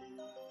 Música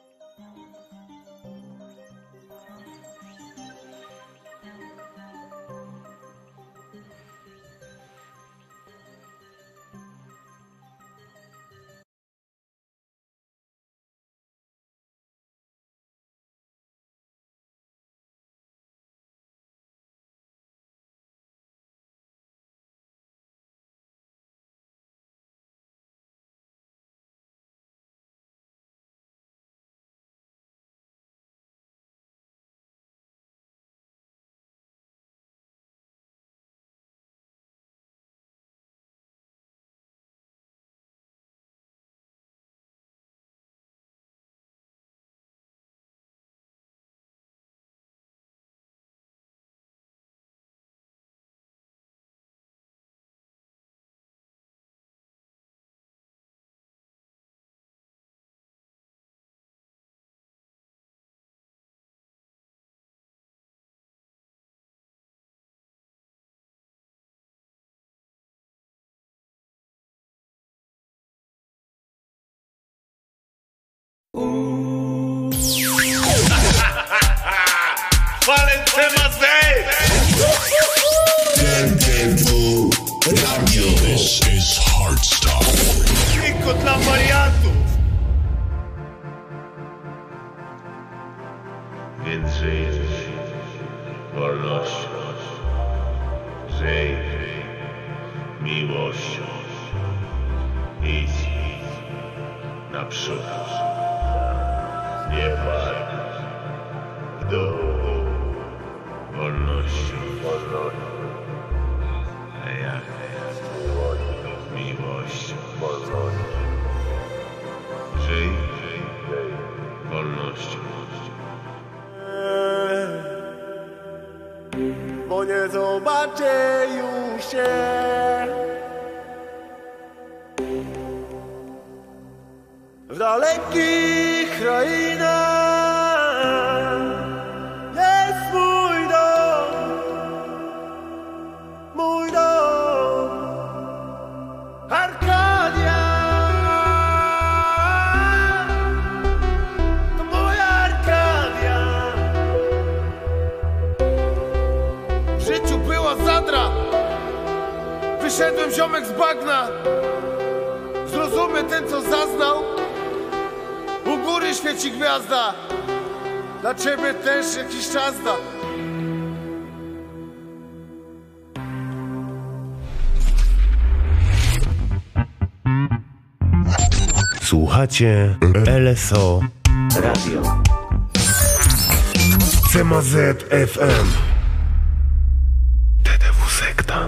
Valentine's Day! This is Heartstopper. Nico Tlamariato. Słuchacie LSO Radio. CMZ FM TDW Sekta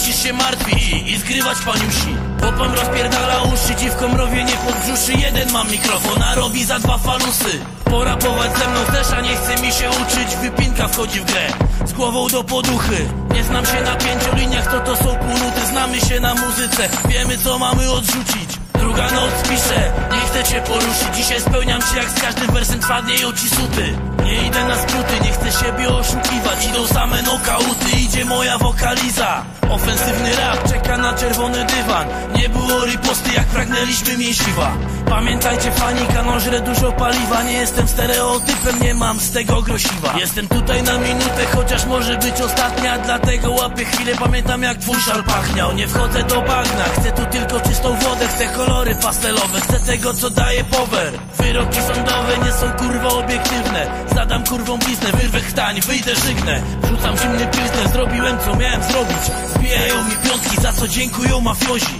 musisz się martwić i, zgrywać paniusi Popam rozpierdala uszy, dziwko mrowie nie pod brzuszy. Jeden mam mikrofon, a robi za dwa falusy Porapować ze mną też, a nie chce mi się uczyć. Wypinka wchodzi w grę, z głową do poduchy. Nie znam się na pięcioliniach, to to są półnuty. Znamy się na muzyce, wiemy co mamy odrzucić. Druga noc piszę, nie chcę cię poruszyć. Dzisiaj spełniam się jak z każdym wersem twarnieją ci suty Nie idę na skróty, nie chcę siebie oszukiwać. Idą same nokauty, idzie moja wokaliza. Ofensywny rap czeka na czerwony dywan. Nie było riposty jak pragnęliśmy mięsiwa Pamiętajcie fani, kanon żre dużo paliwa. Nie jestem stereotypem, nie mam z tego grosiwa. Jestem tutaj na minutę, chociaż może być ostatnia. Dlatego łapię chwilę, pamiętam jak twój szal pachniał. Nie wchodzę do bagna, chcę tu tylko czystą wodę. Chcę kolory pastelowe, chcę tego co daje power. Wyroki sądowe nie są kurwa obiektywne. Zadam kurwą bliznę, wyrwę chtań, wyjdę żygnę. Rzucam zimny pilsner, zrobiłem co miałem zrobić. Zbijają mi piątki, za co dziękują mafiozi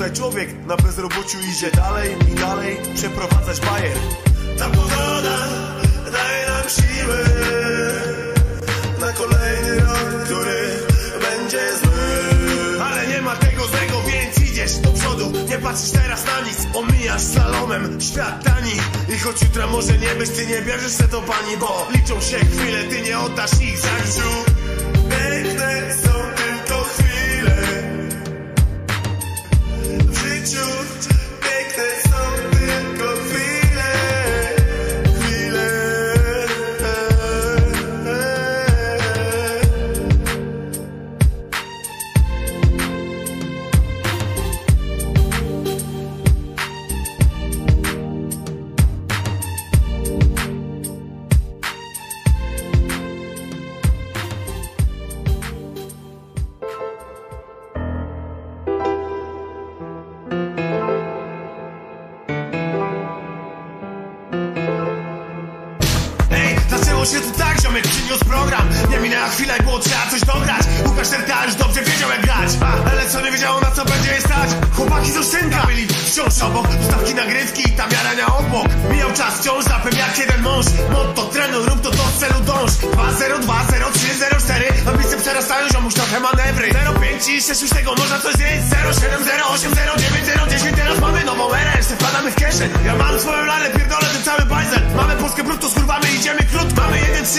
Tutaj człowiek na bezrobociu idzie dalej i dalej przeprowadzać bajer. Ta pogoda daje nam siły Na kolejny rok, który będzie zły. Ale nie ma tego złego, więc idziesz do przodu. Nie patrzysz teraz na nic, omijasz slalomem świat tani. I choć jutra może nie być, ty nie bierzesz se to pani Bo liczą się chwile, ty nie oddasz ich za Piękne są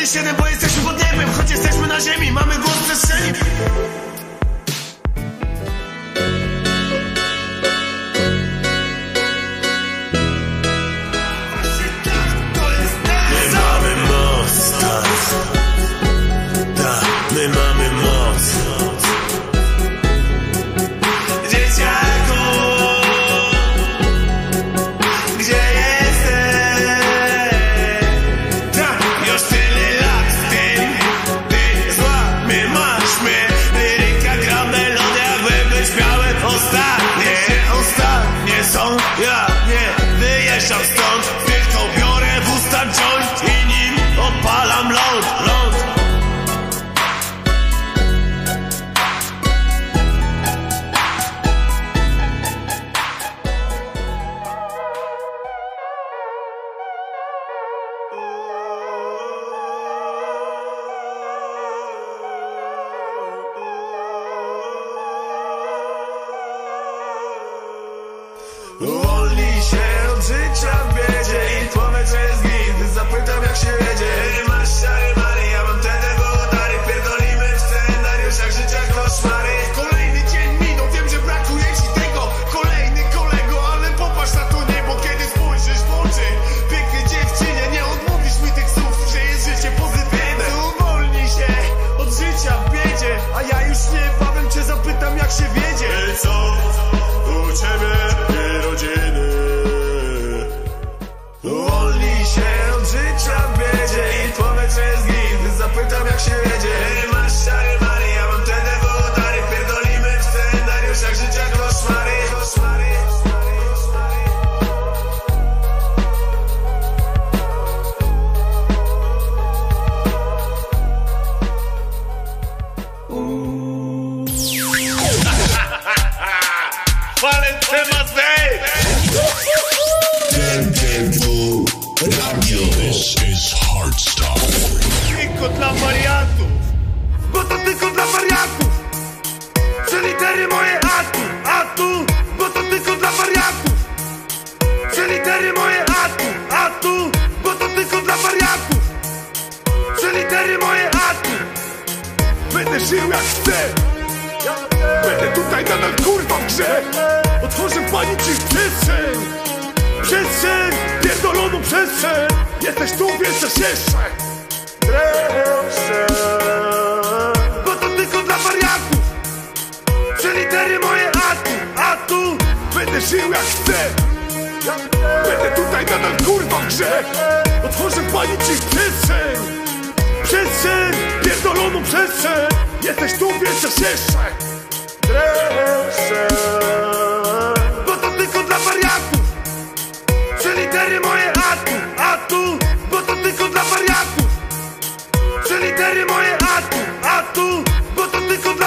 3-7, bo jesteśmy pod niebem. Choć jesteśmy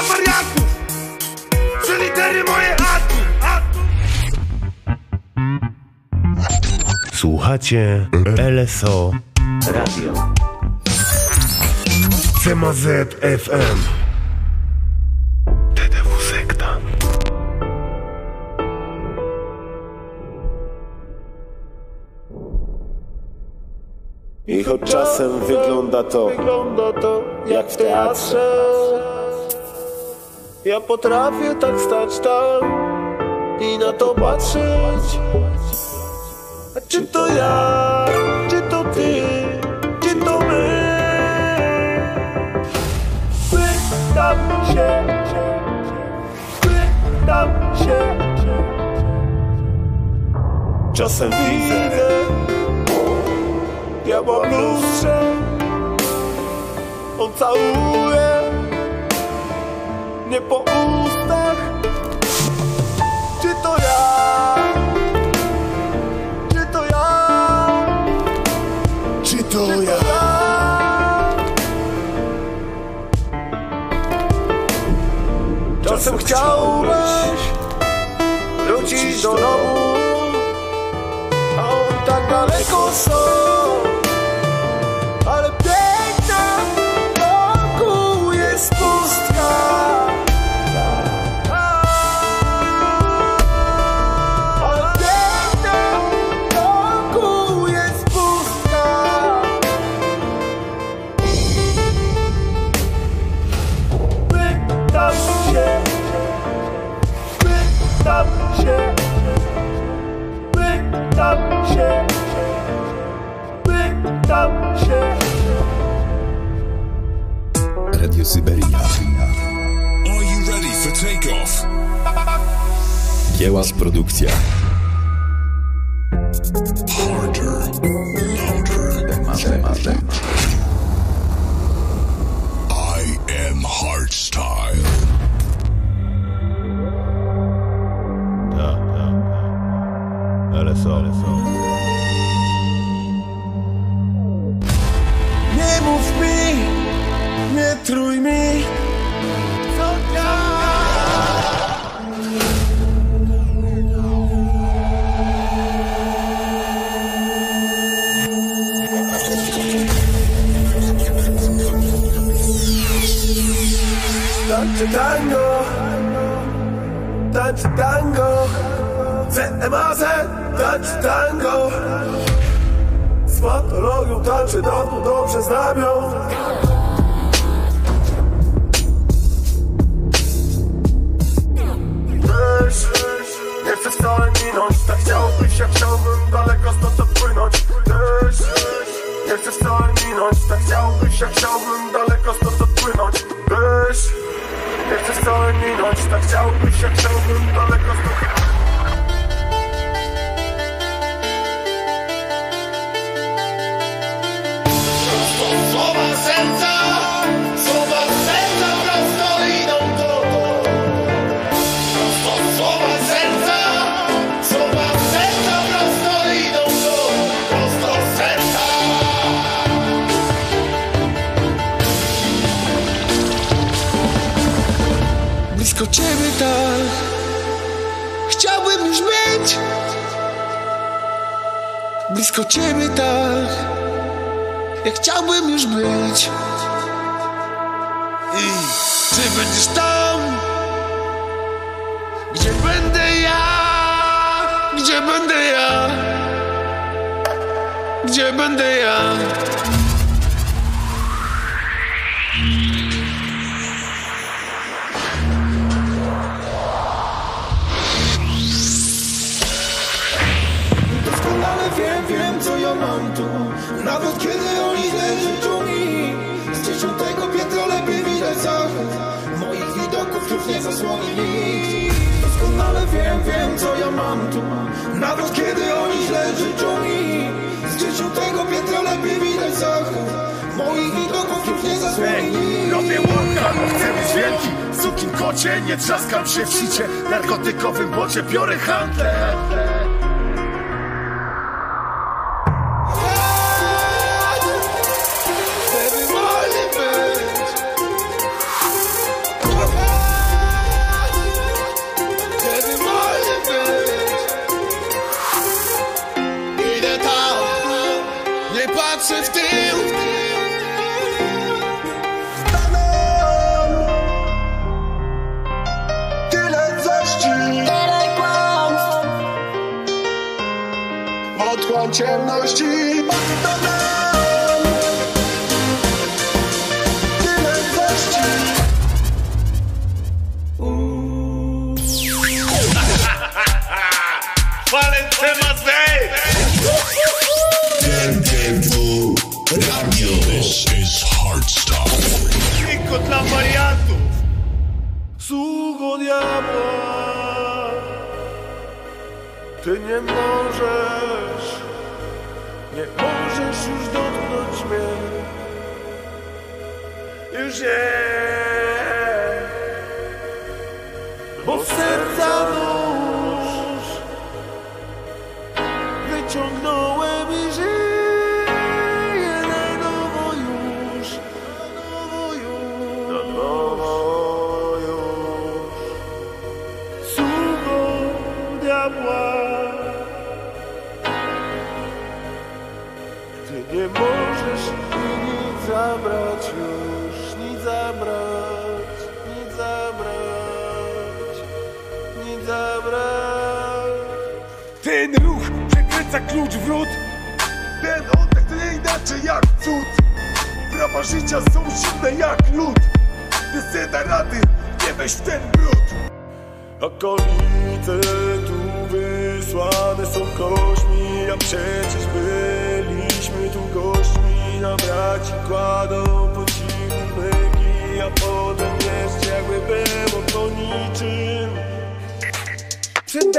to wariatów Przelitery moje atu, atu Słuchacie LSO Radio. CMZ FM TDW Sekta. I choć czasem wygląda to, jak w teatrze Ja potrafię tak stać tam i na to patrzeć. A czy to ja, czy to ty, czy to my? Pytam się, pytam się. Czasem widzę ja mam lustrze. On całuje Mnie po ustach Czy to ja? Czy to ja? Czy to ja? Czasem chciałbyś Wrócić do domu A on tak daleko są wcale minąć. Tak chciałbyś, jak chciałbym daleko stąd odpłynąć. Wiesz, nie chcę wcale minąć. Tak chciałbyś, jak chciałbym daleko stąd odpłynąć. Wiesz, nie chcę wcale minąć. Tak chciałbyś, jak chciałbym daleko stąd Słowa Chciałbym już być Blisko ciebie tak. Ja chciałbym już być. I czy będziesz tam? Gdzie będę ja? Gdzie będę ja? Gdzie będę ja już nie zasłoni nikt. Doskonale wiem, wiem co ja mam tu. Nawet kiedy oni źle życzą mi. Z dziesiątego piętra lepiej widać zachód Moich widoków już nie zasłoni nikt. Robię łąka, bo chcę być wielki. Sukim kocie, nie trzaskam się w sicie. Narkotykowym bocie biorę handlę majesty. Ty nie możesz mi nic zabrać już Nic zabrać Nic zabrać Nic zabrać. Ten ruch przekręca klucz w ród. Ten oddech to nie inaczej jak cud. Prawa życia są zimne jak lód. Ty se rady, nie weź w ten brud. Okolice tu wysłane są kośćmi A przecież byliśmy tu gośćmi. Na braci kładą po cichu myki A potem jeszcze jakby było to niczym. Przed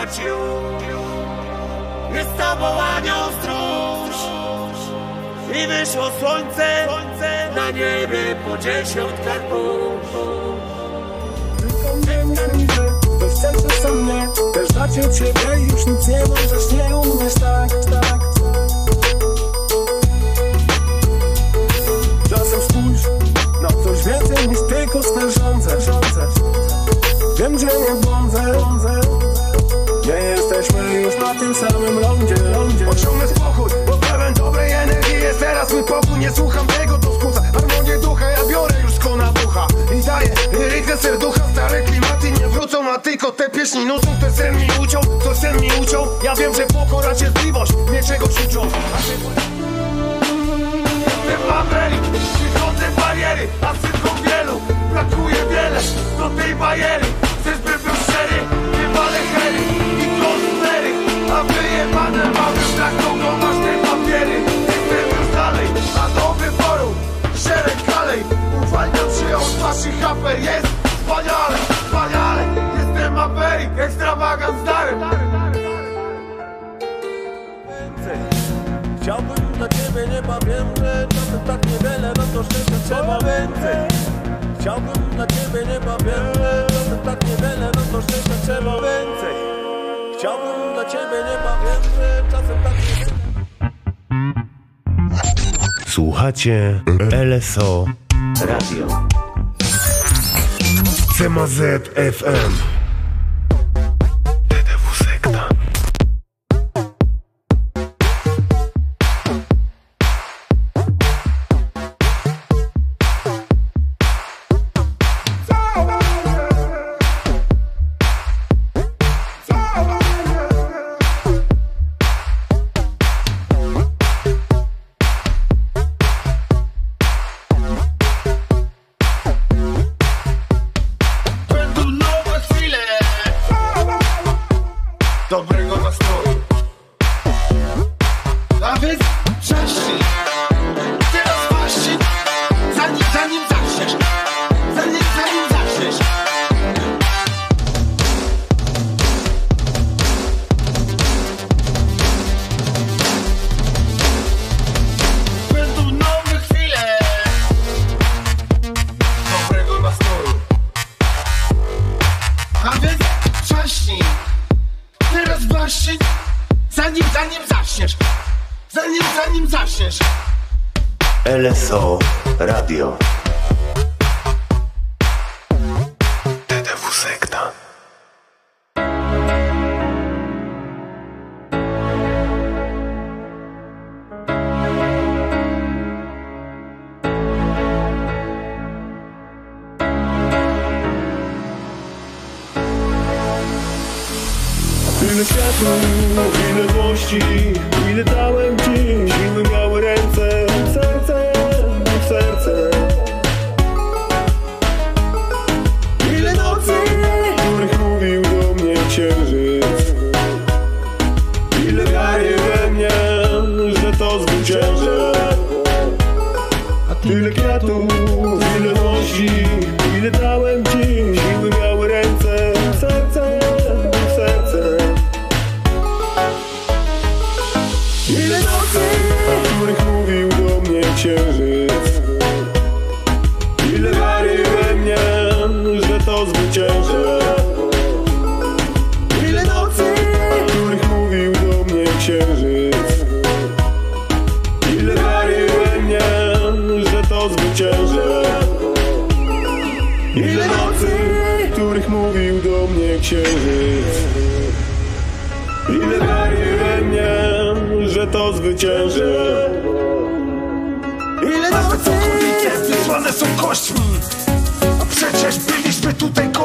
nie płacił. Jest z tobą anioł stróż I wyszło słońce Na niebie po dziesiątkach burz To chcesz o mnie. Też dać od siebie Już nic nie możesz, nie umiesz tak, tak Nie słucham tego, to skłóca harmonię ducha Ja biorę już skona bucha i daję rytmę serducha Stare klimaty nie wrócą, a tylko te pieśni nucą. Ktoś sen mi uciął, ktoś sen mi uciął. Ja wiem, że pokora, cierpliwość mnie czegoś uczą. A ty... Jestem Ameryk, przychodzę bariery A tylko wielu, brakuje wiele. Do tej bariery Chcesz by był szczery, nie walę hery I kosmery, a wyjebane mamy kalej, uwalniam się od waszych afer Jest wspaniale, wspaniale. Jestem Ameryk, ekstrawagant stary. Chciałbym dla ciebie nieba, wiem, że czasem tak niewiele, no to szczęścia trzeba więcej. Chciałbym dla ciebie nieba, wiem, że czasem tak niewiele, no to szczęścia trzeba więcej. Chciałbym dla ciebie nieba, wiem, że czasem tak niewiele. Słuchacie LSO Radio. CMZ FM to zwyciężę Tyle kwiatów, ile nosi, ile dałem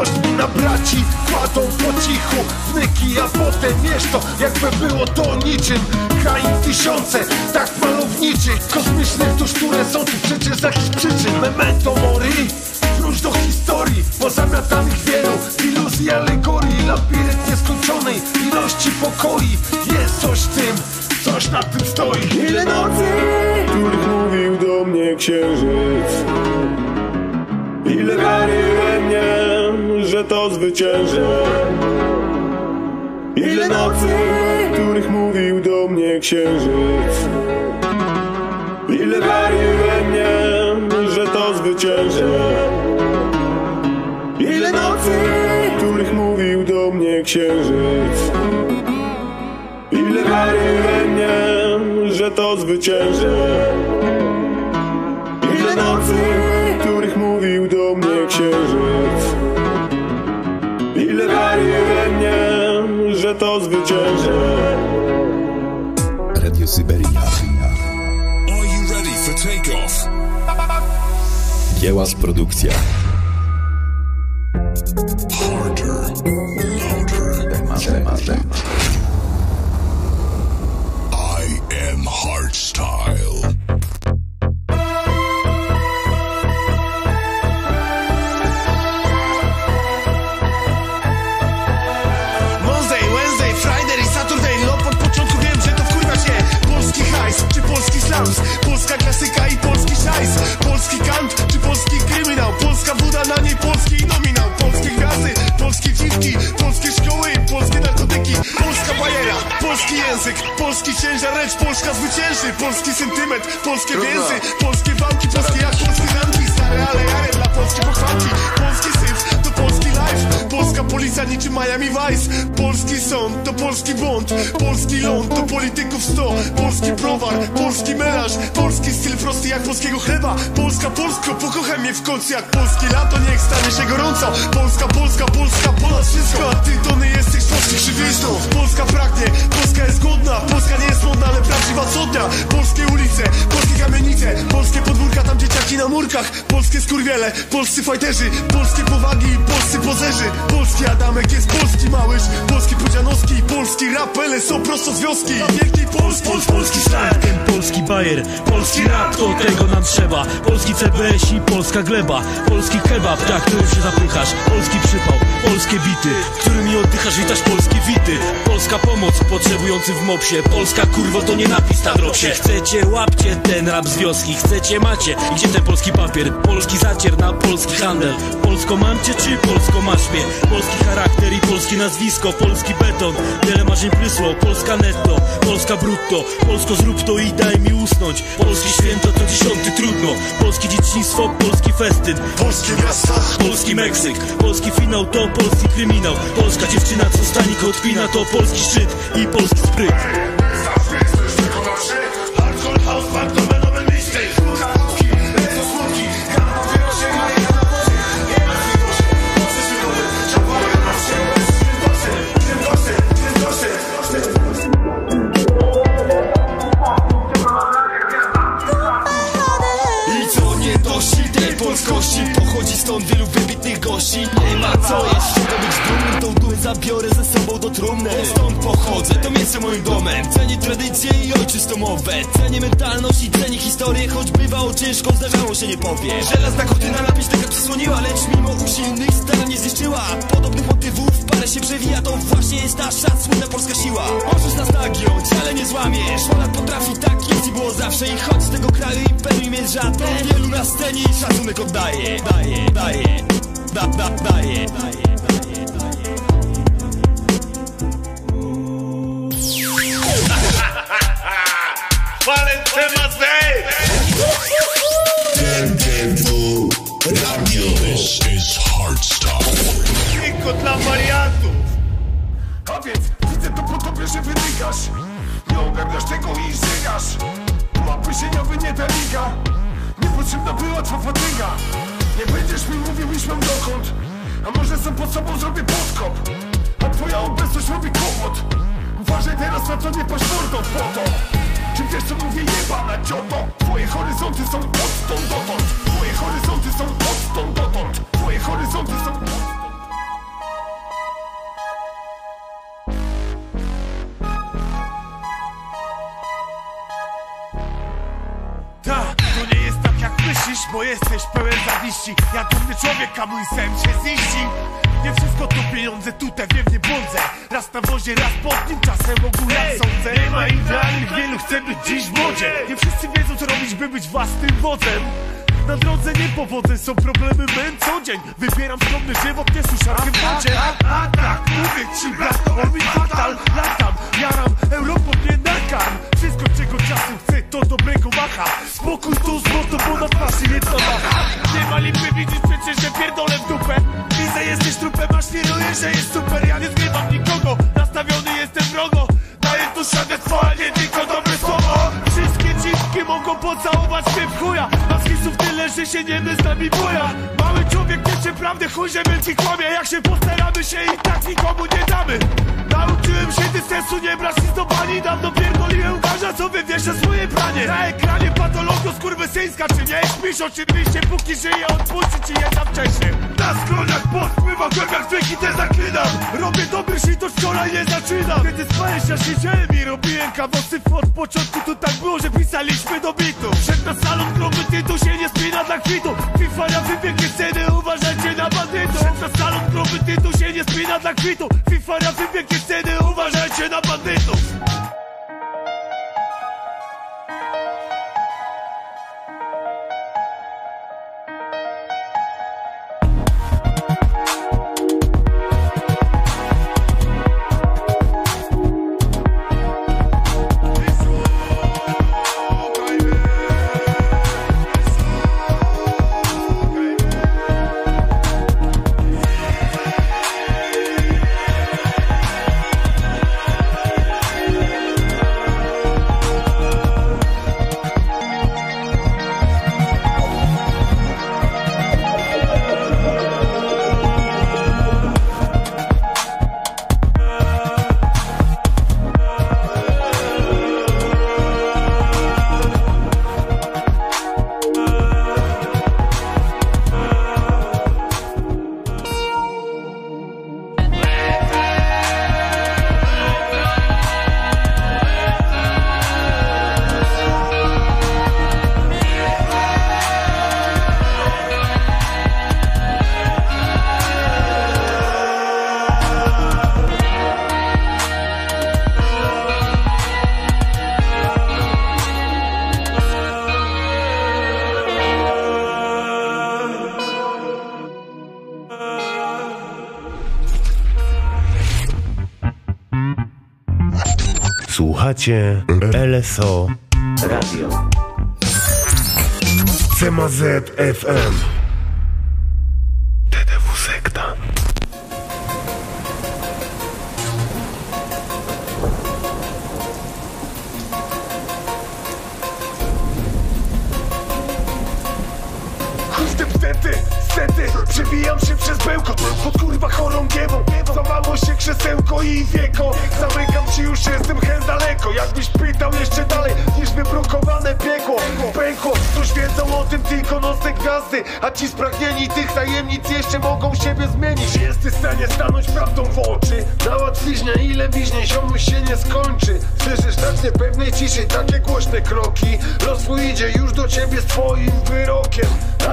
kośćmi na braci Kładą po cichu. Wnyki, a potem to Jakby było to niczym. Krain tysiące, tak malowniczych Kosmicznych dusz, które są tu przecież z jakichś przyczyn. Memento mori Wróć do historii, pozamiatanych wielu. Iluzji, alegorii, labirynt nieskończonej. Ilości pokoi Jest coś w tym, coś na tym stoi. Ile nocy, których mówił do mnie księżyc. Ile wiary we mnie, że to zwyciężę Ile nocy, których mówił do mnie księżyc. Ile wiary we mnie, że to zwyciężę Ile nocy, których mówił do mnie księżyc. Ile wiary we mnie, że to zwyciężę Dzieła z produkcja. Polskie więzy Polskie wałki, polskie jak polskie zamki Stare ale jare dla polskiej pochwałki Polski syf, to polski life. Polska policja niczym Miami Vice. Polski sąd to polski błąd. Polski ląd to polityków sto. Polski browar, polski melarz. Polski styl prosty jak polskiego chleba. Polska, Polsko, pokochaj mnie w końcu Jak polskie lato, niech stanie się gorąco. Polska, Polska, Polska, ponad wszystko Polskie skurwiele, polscy fajterzy Polskie powagi, polscy pozerzy. Polski Adamek jest polski małyż Polski Pudzianowski, polski rap są prosto z wioski. Wielkiej Polski Pol, polski slang, ten polski bajer Polski rap, to tego nam trzeba. Polski CBS i polska gleba Polski kebab, tak którym się zapychasz. Polski przypał, Polskie bity, którymi oddychasz witasz polskie wity. Polska pomoc potrzebującym w mopsie. Polska kurwo to nie napis na dropsie. Chcecie łapcie ten rap z wioski. Chcecie macie, gdzie ten polski papier? Polski zacier na polski handel. Polsko mam cię czy polsko masz mnie? Polski charakter i polskie nazwisko. Polski beton, wiele marzeń prysło. Polska netto, Polska brutto. Polsko zrób to i daj mi usnąć. Polskie święto to dziesiąty trudno. Polskie dzieciństwo, polski festyn. Polskie miasta. Polski Meksyk, polski finał to polski kryminał. Polska dziewczyna co stanik odpina to polski szczyt i polski spryt. Polskości Pochodzi stąd wielu wybitnych gości. Nie ma co Dumę zabiorę ze sobą do trumny. Bo Stąd pochodzę, to miejsce moim domem. Cenię tradycje i ojczyzną mowę Cenię mentalność i cenię historię Choć bywało ciężko, zdarzało się nie powie Żelazna kurtyna na pięć tego przysłoniła Lecz mimo usilnych starań nie zniszczyła. Podobnych motywów parę się przewija To właśnie jest nasza słynna polska siła. Możesz nas nagiąć, ale nie złamiesz. Ona potrafi tak jest i było zawsze. I choć z tego kraju imperium jest rzadne Wielu na scenie szacunek oddaje. Daje, daje, da, da, daje, daje, Tylko dla wariatów! A więc widzę to po tobie, że wydygasz Nie ogarniasz tego i żygasz. Łapy się nie nie ta liga. Niepotrzebna była twa fatyga. Nie będziesz mi mówił iż mam dokąd. A może sam pod sobą zrobię podkop? A twoja obecność robi kłopot. Uważaj teraz na to nie paść mordą w to. Czy wiesz co mówię jebana cioto Twoje horyzonty są odtąd dotąd. Twoje horyzonty są odtąd dotąd. Twoje horyzonty są bo jesteś pełen zawiści. Ja dumny człowiek, a mój sen się ziści. Nie wszystko to pieniądze, tutaj wiem nie błądzę. Raz na wozie, raz pod nim, czasem ogółem sądzę. Nie ma idealnych, wielu chce być dziś w modzie Nie wszyscy wiedzą co robić, by być własnym wodzem. Na drodze niepowodzeń są problemy męc co dzień. Wybieram skromny żywot, nie suszarkę w wodzie. A, a tak, mówię ci brat, on mi fatal. Latam, jaram, Europą mnie nakarm Wszystko czego czasu chcę to dobrego macha. Spokój tu złoto, jedna macha Nie ma lipy, widzisz przecież, że pierdolę w dupę. Widzę, jesteś trupem, aż świruję, że jest super. Ja nie zgrywam nikogo, nastawiony jestem wrogo. Daję tu świadectwo, a nie tylko dobre słowo. Wszystkie dziwki mogą pocałować mnie w chuja. Nas hisów tyle, że się niemy z nami buja Mały człowiek wiecie prawdę, chuj, że wielki kłamie. Jak się postaramy się i tak nikomu nie damy. Nauczyłem się dystansu, nie brać nic do bani Dawno pierdoliłem garza, co wywiesza swoje pranie. Na ekranie patologio skurwysyńska, czy nie? Śpisz? Oczywiście, póki żyje, odpuści ci je za wcześnie. Na skronach podpływa głębiak dźwięki te zaklinam. Robię dobry shit, to wczoraj nie zaczynam. Kiedy spałeś, ja siedziałem i robiłem kawosyf Od początku to tak było, że pisaliśmy do bitu. Przed na salon gruby tytuł się nie spina dla kwitu FIFA na wybiegnie sceny, uważajcie na bandytów. Przed na salon gruby tytuł się nie spina dla kwitu FIFA na wybiegnie sceny, uważajcie na bandytów Słuchacie LSO Radio. CMZ FM. Tylko nocne gwiazdy A ci spragnieni tych tajemnic jeszcze mogą siebie zmienić. Jesteś w stanie stanąć prawdą w oczy? Na łatwiźnie ile wiźnie ziomuś się nie skończy. Słyszysz tak niepewnej ciszy takie głośne kroki. Rozwój idzie już do ciebie z twoim wyrokiem.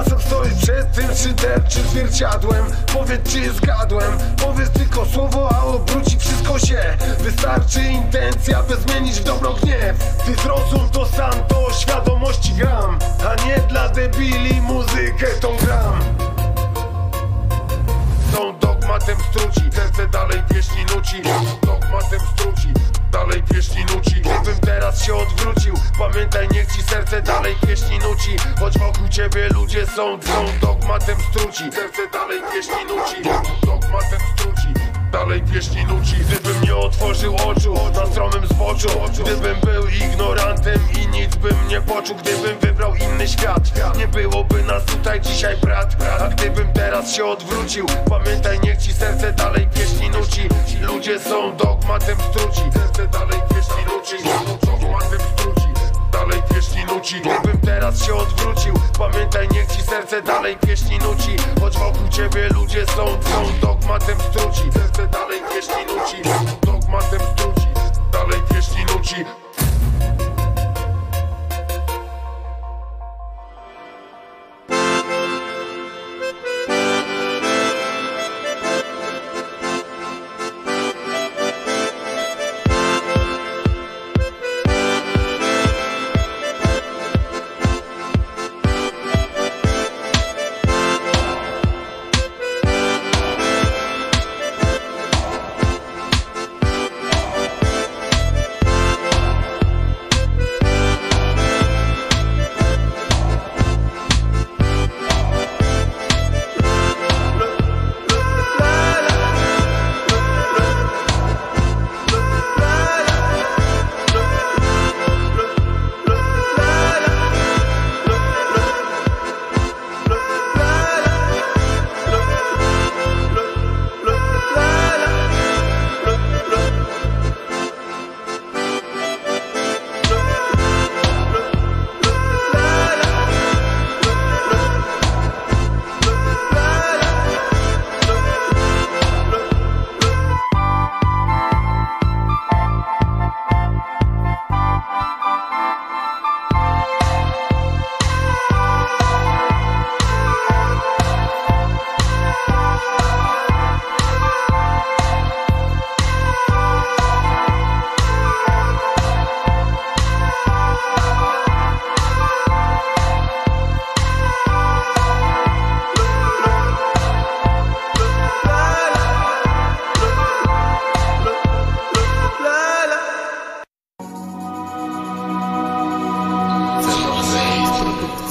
Co stoisz przed tym szyder czy zwierciadłem? Powiedz czy zgadłem? Powiedz tylko słowo, a obróci wszystko się. Wystarczy intencja, by zmienić w dobro gniew. Ty zrozum to sam, to świadomości gram. A nie dla debili muzykę tą gram. Są dogmatem struci, serce dalej pieśni nuci. Dogmatem struci, dalej pieśni nuci. Gdybym teraz się odwrócił, pamiętaj niech ci serce dalej pieśni nuci. Choć wokół ciebie ludzie są, są dogmatem struci Serce dalej pieśni nuci, dogmatem struci Dalej pieśni nuci Gdybym nie otworzył oczu na stromym zboczu Gdybym był ignorantem i nic bym nie poczuł Gdybym wybrał inny świat. Nie byłoby nas tutaj dzisiaj brat. A gdybym teraz się odwrócił Pamiętaj niech ci serce dalej pieśni nuci. Ludzie są dogmatem struci Serce dalej pieśni nuci. Dogmatem struci pieśni nuci. Gdybym teraz się odwrócił. Pamiętaj niech ci serce dalej pieśni nuci. Choć wokół ciebie ludzie są, są dogmatem struci. Serce dalej pieśni nuci. Dogmatem struci. Dalej pieśni nuci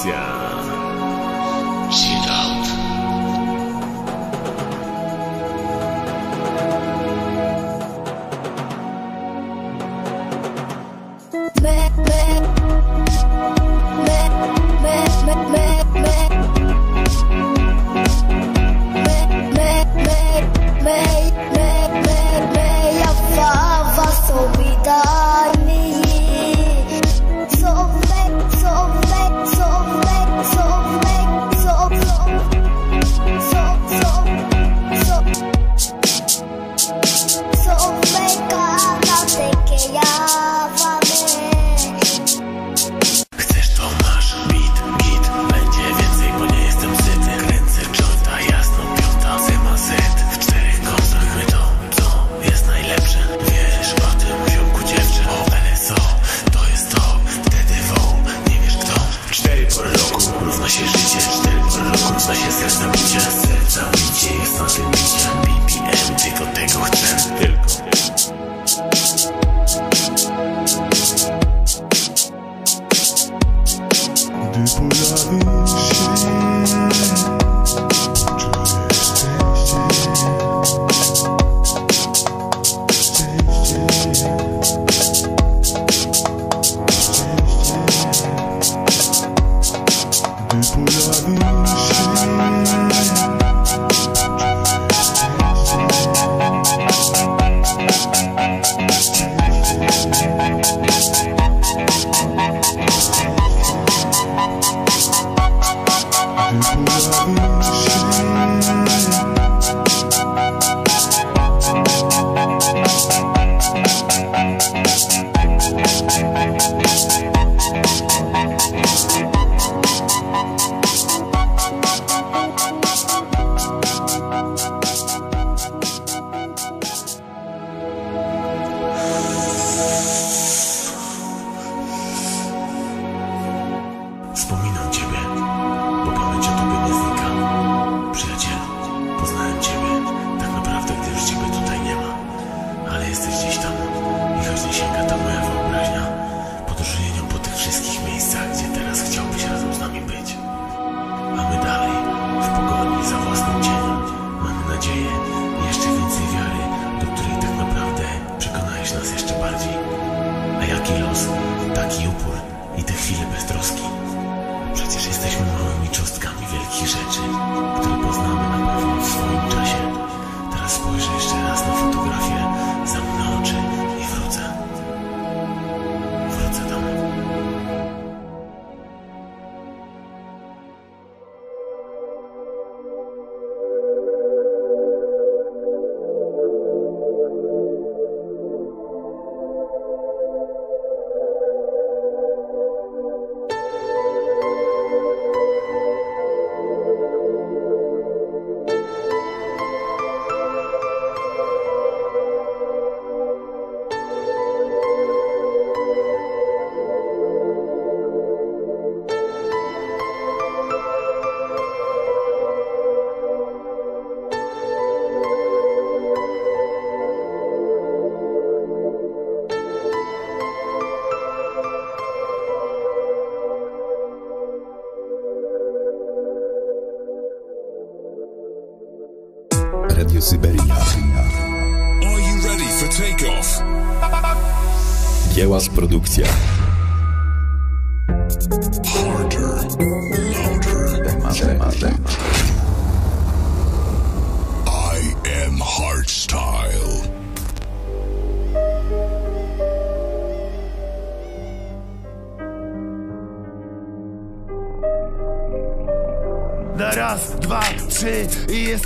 Chcesz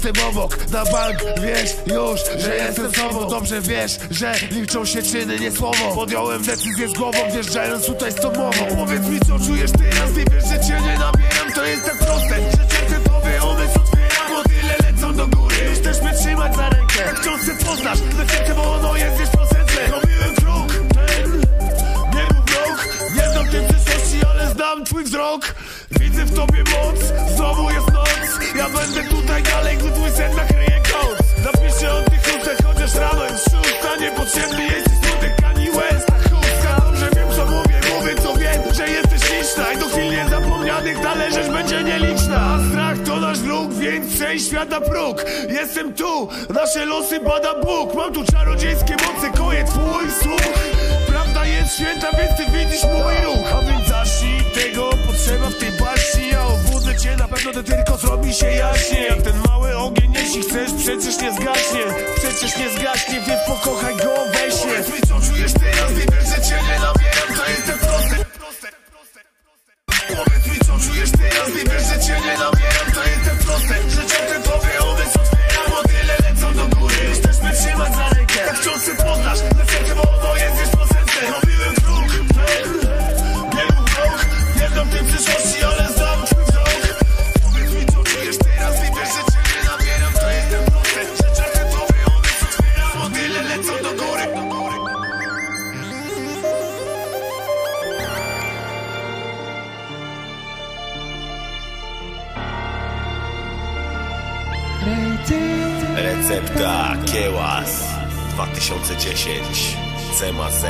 jestem obok Na bank, wiesz już, że jestem sobą Dobrze wiesz, że liczą się czyny, nie słowo. Podjąłem decyzję z głową, wjeżdżając tutaj z tą mową. Powiedz mi co czujesz teraz, ty wiesz, że cię nie nabieram. To jest tak proste, że czerpię tobie umysł otwieram. Motyle lecą do góry, już też mnie trzymać za rękę. Jak wciąż chcę poznasz, na serce, bo ono jest wiesz Widzę w tobie moc, znowu jest noc. Ja będę tutaj dalej, gdy twój sen nakryje koc. Napiszę o tych chustach, chociaż rano jest szósta. Niepotrzebny jest smutek Kanye West. Ta dobrze wiem co mówię. Mówię co wiem, że jesteś liczna I do chwil niezapomnianych należysz będzie nieliczna. A strach to nasz wróg, więc przejść świat na próg. Jestem tu, nasze losy bada Bóg. Mam tu czarodziejskie moce, koję twój słuch. Prawda jest święta, więc ty widzisz mój ruch. A więc zacznij tego, potrzeba w tej baści Ja obudzę cię, na pewno to tylko zrobi się jaśnie. Jak ten mały ogień, jeśli chcesz, przecież nie zgaśnie. Przecież nie zgaśnie, więc pokochaj go we śnie Powiedz mi co czujesz teraz, nie wiesz, że cię nie nabieram To jest proste Powiedz mi co czujesz teraz, nie wiesz, że cię nie nabieram To jest proste, że czerpię tobie umysł Recepta Kiełas. 2010 CMZ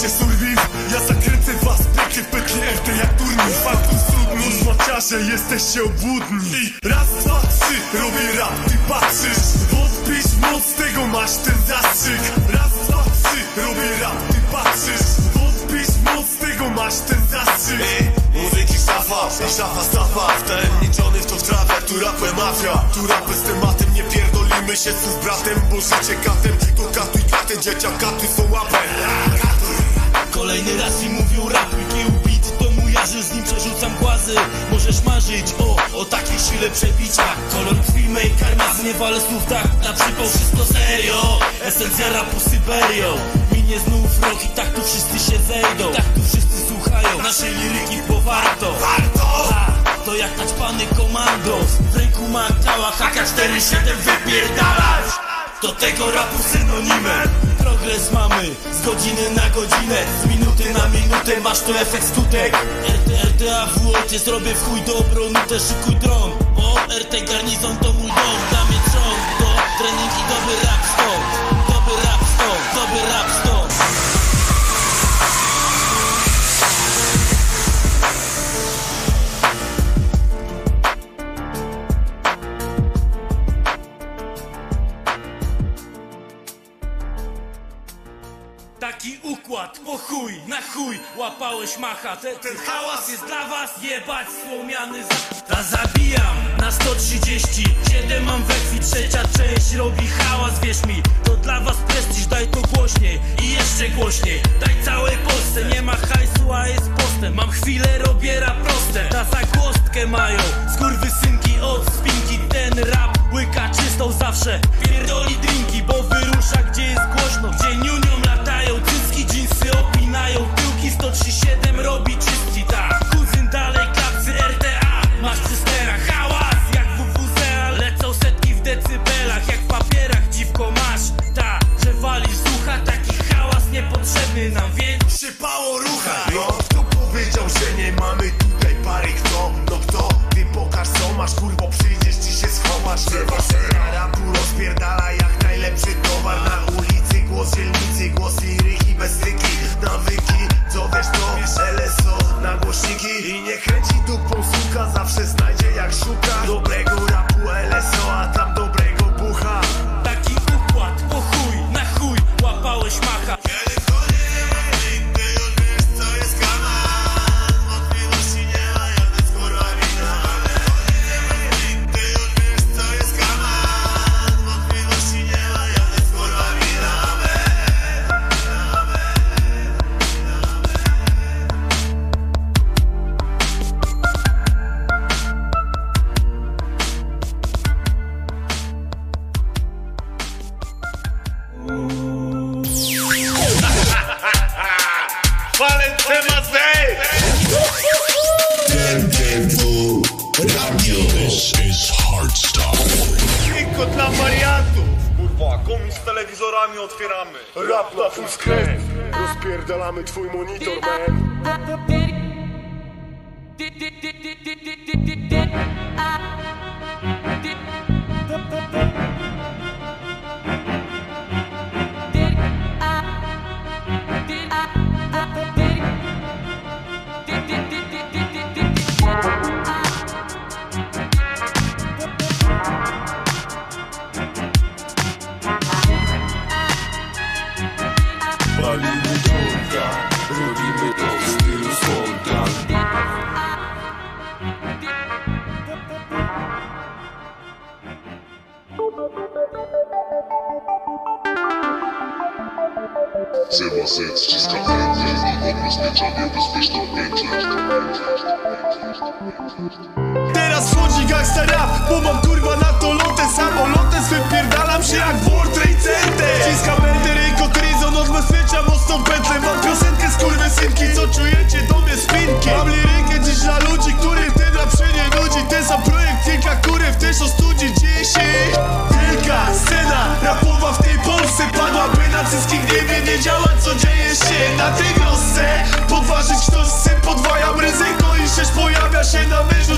Ja zakręcę was pekle w pekle RT jak turniej Faktum cudny, zmaciarze jesteście obłudni. I raz, dwa, trzy, robię rap, ty patrzysz. Podpisz moc, tego masz ten zastrzyk. Raz, dwa, trzy, robię rap, ty patrzysz. Podpisz moc, tego masz ten zastrzyk. Ej, muzyki szafa, szafa stafa Wtajemniczony w to w trawę, tu rapę mafia. Tu rapę z tematem, nie pierdolimy się tu z bratem Bo życie katem, to katuj katę, dzieciak katuj są łapę Kolejny raz mi mówią rap, nie ubity to mój ja, że z nim przerzucam głazy. Możesz marzyć o, o takiej sile przebicia Kolor krwi, mej karma, zniewale słów tak. Na przypał wszystko serio Esencja rapu Syberią. Minie znów rok i tak tu wszyscy się zejdą. Tak tu wszyscy słuchają naszej liryki, bo warto. Warto! To jak naćpany komandos W ręku ma kała HK47 wypierdalać do tego rapu synonimem. Progres mamy z godziny na godzinę Z minuty na minutę masz tu efekt skutek. RT, RTAW ojciec robię w chuj dobrą nutę Szykuj dron, bo RT garnizon to mój dom Dla mnie to trening i dobry rap stąd Dobry rap stąd, dobry rap stąd chuj Łapałeś macha, ten, ten hałas jest dla was Jebać słomiany za... Ta zabijam na 130 Siedem mam we krwi, trzecia część robi hałas Wierz mi, to dla was prestiż Daj to głośniej i jeszcze głośniej. Daj całej Polsce, nie ma hajsu, a jest postęp Mam chwilę, robię rap proste. Na zagłostkę mają Skurwysynki od spinki. Ten rap łyka czystą zawsze. Pierdoli drinki, bo wyrusza gdzie jest głośno. Gdzie niunią latają, cycki dżinsy opinają Tyłki 137 robi czystki, tak. Kuzyn dalej klapsy RTA Masz przy sterach hałas jak WWZA Lecą setki w decybelach jak w papierach Dziwko masz, ta, że walisz z ucha Taki hałas niepotrzebny nam, więc Szypało rucha. No, kto powiedział, że nie mamy tutaj pary? Kto? No kto? Ty pokaż co masz, kurwo przyjdziesz ci się schowasz. Trzeba sera rapu rozpierdala jak najlepszy towar Na ulicy głos dzielnicy, głos liryki bez styki Nawyki, co wiesz to? LSO na głośniki. I nie kręci dupą suka, zawsze znajdzie jak szuka. Dobrego rapu LSO, a tam dobrego bucha. Taki układ, po chuj, na chuj Łapałeś macha twój monitor, cyckich niebie, nie działa co dzieje się na tej wiosce. Podważyć ktoś chce, podwajam ryzyko i Przecież pojawia się na wyrzuconej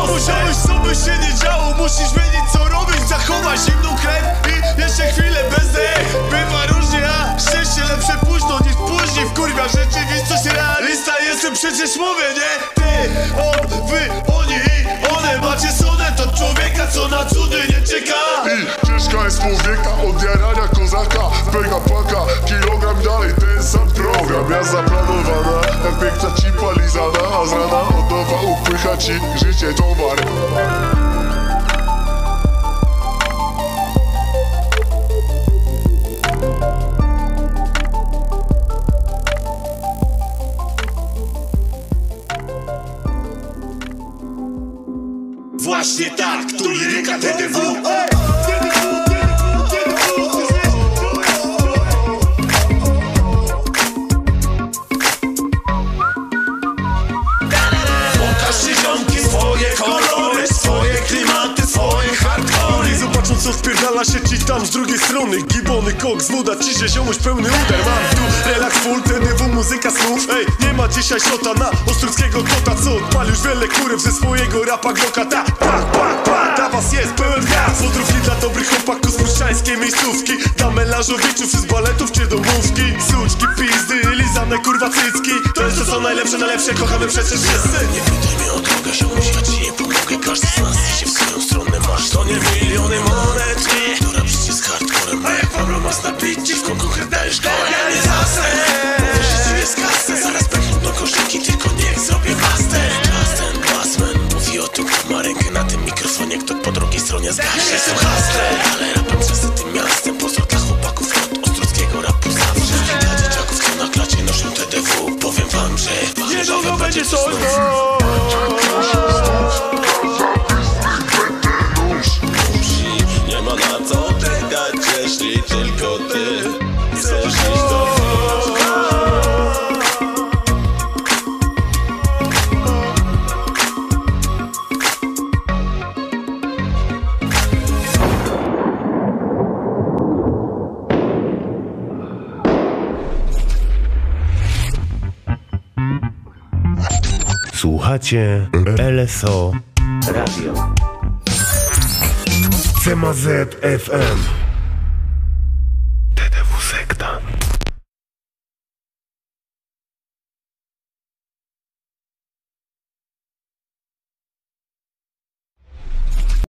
Musiałeś co się nie działo. Musisz wiedzieć co robić. Zachować zimną krew I jeszcze chwilę bez dech Bywa różnie, a szczęście lepsze późno niż później. Wkurwia rzeczywistość realista. Jestem przecież mówię, nie? Ty, on, wy, oni i one Macie sonet od człowieka co na cudy nie czeka. I ciężka jest człowieka od jarania kozaka. Pełna paka, kilogram dalej ten sam program. Ja zaplanowana, jak piękna ci palizana. A z rana od nowa upycha ci życie towar Właśnie tak, to liryka TDW Pokaż co wpierdala się ci tam z drugiej strony. Gibony, koks, woda, ciszę, ziomuś pełny uder Mam tu relaks full, TDW, muzyka snów Ej, nie ma dzisiaj szota na ostruckiego kota Co odpalił już wiele kurew ze swojego rapa gloka Tak, tak, tak, tak, dla was jest pełen gaz. Pozdrówki dla dobrych chłopaków z miejscówki. Dla melanżowiczów z baletów czy domówki Suczki, pizdy, lizane kurwa cycki. To jest to co najlepsze, najlepsze, kochamy przecież wszyscy. Nie pytaj mnie o drogę, ziomuś, ja ci nie pomogę Każdy z nas idzie w swoją stronę. Masz to nie miliony monet, nie Która przycisk hardcorem, a jak Pablo masz na bić Dziwką kuchy dajesz go, ja nie zasnę. Tu jest kasę, zaraz pękną do koszyki Tylko niech zrobię master Just ten bassman mówi o tym, kto ma rękę na tym mikrofonie. Kto po drugiej stronie zgaśnie Jestem hustler, ale rapem przez tym miastem. Pozdro dla chłopaków od ostruckiego rapu zawsze. Dla dzieciaków, co na klacie noszą TDW Powiem wam, że niedługo będzie coś Słuchacie LSO Radio. CMZ FM